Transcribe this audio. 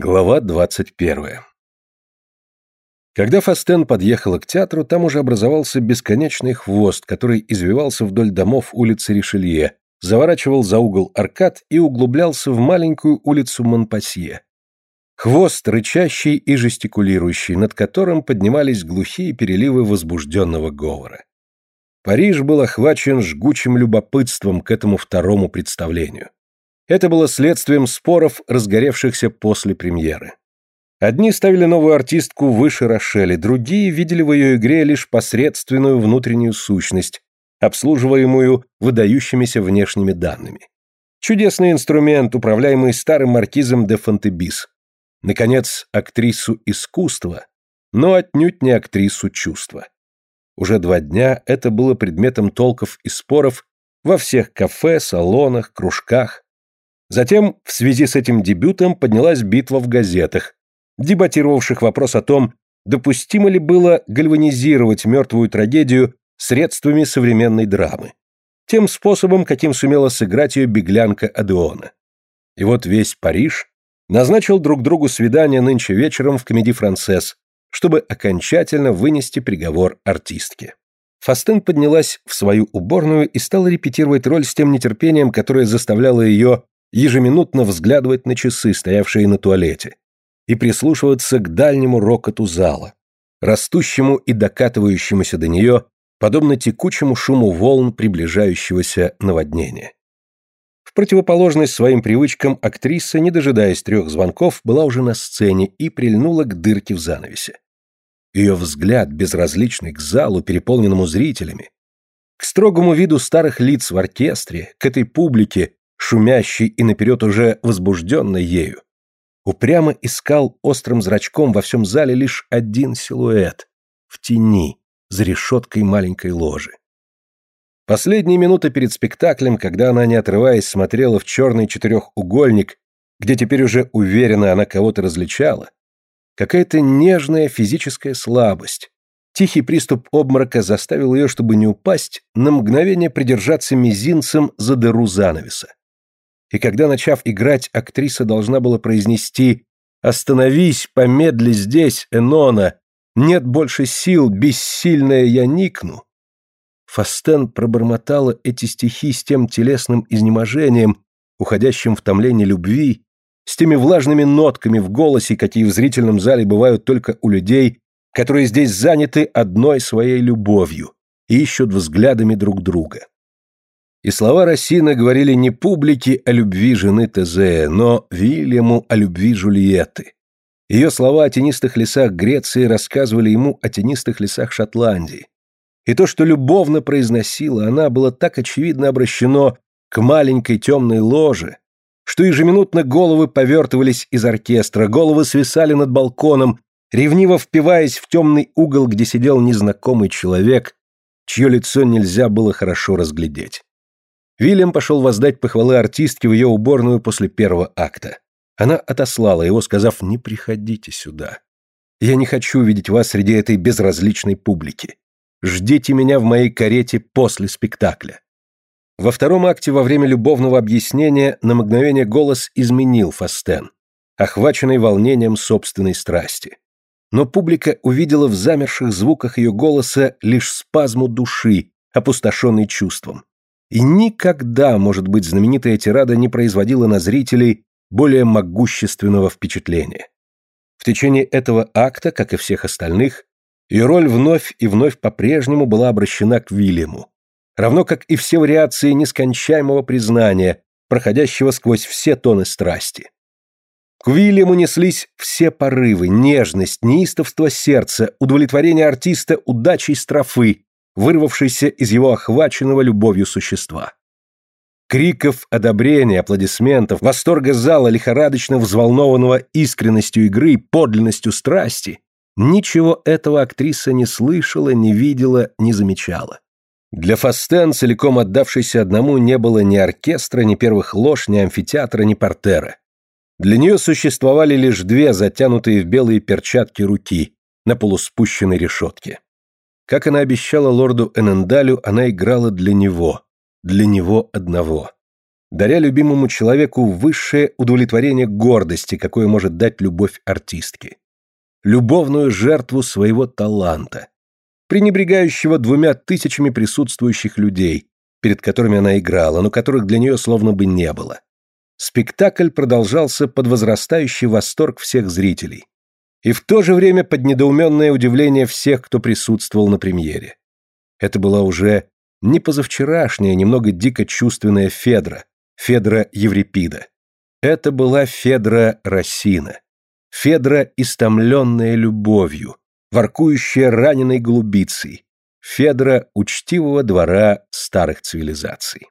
Глава 21. Когда Фастен подъехала к театру, там уже образовался бесконечный хвост, который извивался вдоль домов улицы Ришелье, заворачивал за угол аркад и углублялся в маленькую улицу Монпасье. Хвост, рычащий и жестикулирующий, над которым поднимались глухие переливы возбужденного говора. Париж был охвачен жгучим любопытством к этому второму представлению. Это было следствием споров, разгоревшихся после премьеры. Одни ставили новую артистку выше Рошели, другие видели в ее игре лишь посредственную внутреннюю сущность, обслуживаемую выдающимися внешними данными. Чудесный инструмент, управляемый старым маркизом де Фонтебис. Наконец, актрису искусства, но отнюдь не актрису чувства. Уже два дня это было предметом толков и споров во всех кафе, салонах, кружках. Затем, в связи с этим дебютом, поднялась битва в газетах, дебатировавших вопрос о том, допустимо ли было гальванизировать мертвую трагедию средствами современной драмы, тем способом, каким сумела сыграть ее беглянка Адеона. И вот весь Париж назначил друг другу свидание нынче вечером в комедии «Францесс», чтобы окончательно вынести приговор артистке. Фастен поднялась в свою уборную и стала репетировать роль с тем нетерпением, которое заставляло ее ежеминутно взглядывать на часы, стоявшие на туалете, и прислушиваться к дальнему рокоту зала, растущему и докатывающемуся до нее, подобно текучему шуму волн приближающегося наводнения. В противоположность своим привычкам актриса, не дожидаясь трех звонков, была уже на сцене и прильнула к дырке в занавесе. Ее взгляд, безразличный к залу, переполненному зрителями, к строгому виду старых лиц в оркестре, к этой публике, шумящий и наперед уже возбужденный ею, упрямо искал острым зрачком во всем зале лишь один силуэт — в тени, за решеткой маленькой ложи. Последние минуты перед спектаклем, когда она, не отрываясь, смотрела в черный четырехугольник, где теперь уже уверенно она кого-то различала, какая-то нежная физическая слабость, тихий приступ обморока заставил ее, чтобы не упасть, на мгновение придержаться мизинцем за дыру занавеса и когда, начав играть, актриса должна была произнести «Остановись, помедли здесь, Энона! Нет больше сил, бессильная я никну!» Фастен пробормотала эти стихи с тем телесным изнеможением, уходящим в томление любви, с теми влажными нотками в голосе, какие в зрительном зале бывают только у людей, которые здесь заняты одной своей любовью и ищут взглядами друг друга. И слова Рассина говорили не публике о любви жены Тезея, но Вильяму о любви Джульетты. Ее слова о тенистых лесах Греции рассказывали ему о тенистых лесах Шотландии. И то, что любовно произносила она, было так очевидно обращено к маленькой темной ложе, что ежеминутно головы повертывались из оркестра, головы свисали над балконом, ревниво впиваясь в темный угол, где сидел незнакомый человек, чье лицо нельзя было хорошо разглядеть. Вильям пошел воздать похвалы артистке в ее уборную после первого акта. Она отослала его, сказав «Не приходите сюда. Я не хочу видеть вас среди этой безразличной публики. Ждите меня в моей карете после спектакля». Во втором акте во время любовного объяснения на мгновение голос изменил Фастен, охваченный волнением собственной страсти. Но публика увидела в замерших звуках ее голоса лишь спазму души, опустошенной чувством. И никогда, может быть, знаменитая тирада не производила на зрителей более могущественного впечатления. В течение этого акта, как и всех остальных, ее роль вновь и вновь по-прежнему была обращена к Вильяму, равно как и все вариации нескончаемого признания, проходящего сквозь все тоны страсти. К Уильяму неслись все порывы, нежность, неистовство сердца, удовлетворение артиста удачей строфы, вырвавшийся из его охваченного любовью существа. Криков одобрения, аплодисментов, восторга зала, лихорадочно взволнованного искренностью игры, подлинностью страсти, ничего этого актриса не слышала, не видела, не замечала. Для Фастен, целиком отдавшейся одному, не было ни оркестра, ни первых лож, ни амфитеатра, ни портера. Для нее существовали лишь две затянутые в белые перчатки руки на полуспущенной решетке. Как она обещала лорду Энендалю, она играла для него, для него одного. даря любимому человеку высшее удовлетворение гордости, какое может дать любовь артистки. Любовную жертву своего таланта, пренебрегающего двумя тысячами присутствующих людей, перед которыми она играла, но которых для нее словно бы не было. Спектакль продолжался под возрастающий восторг всех зрителей. И в то же время под недоуменное удивление всех, кто присутствовал на премьере. Это была уже не позавчерашняя, немного дико чувственная Федра, Федра Еврипида. Это была Федра Росина. Федра, истомленная любовью, воркующая раненой голубицей. Федра учтивого двора старых цивилизаций.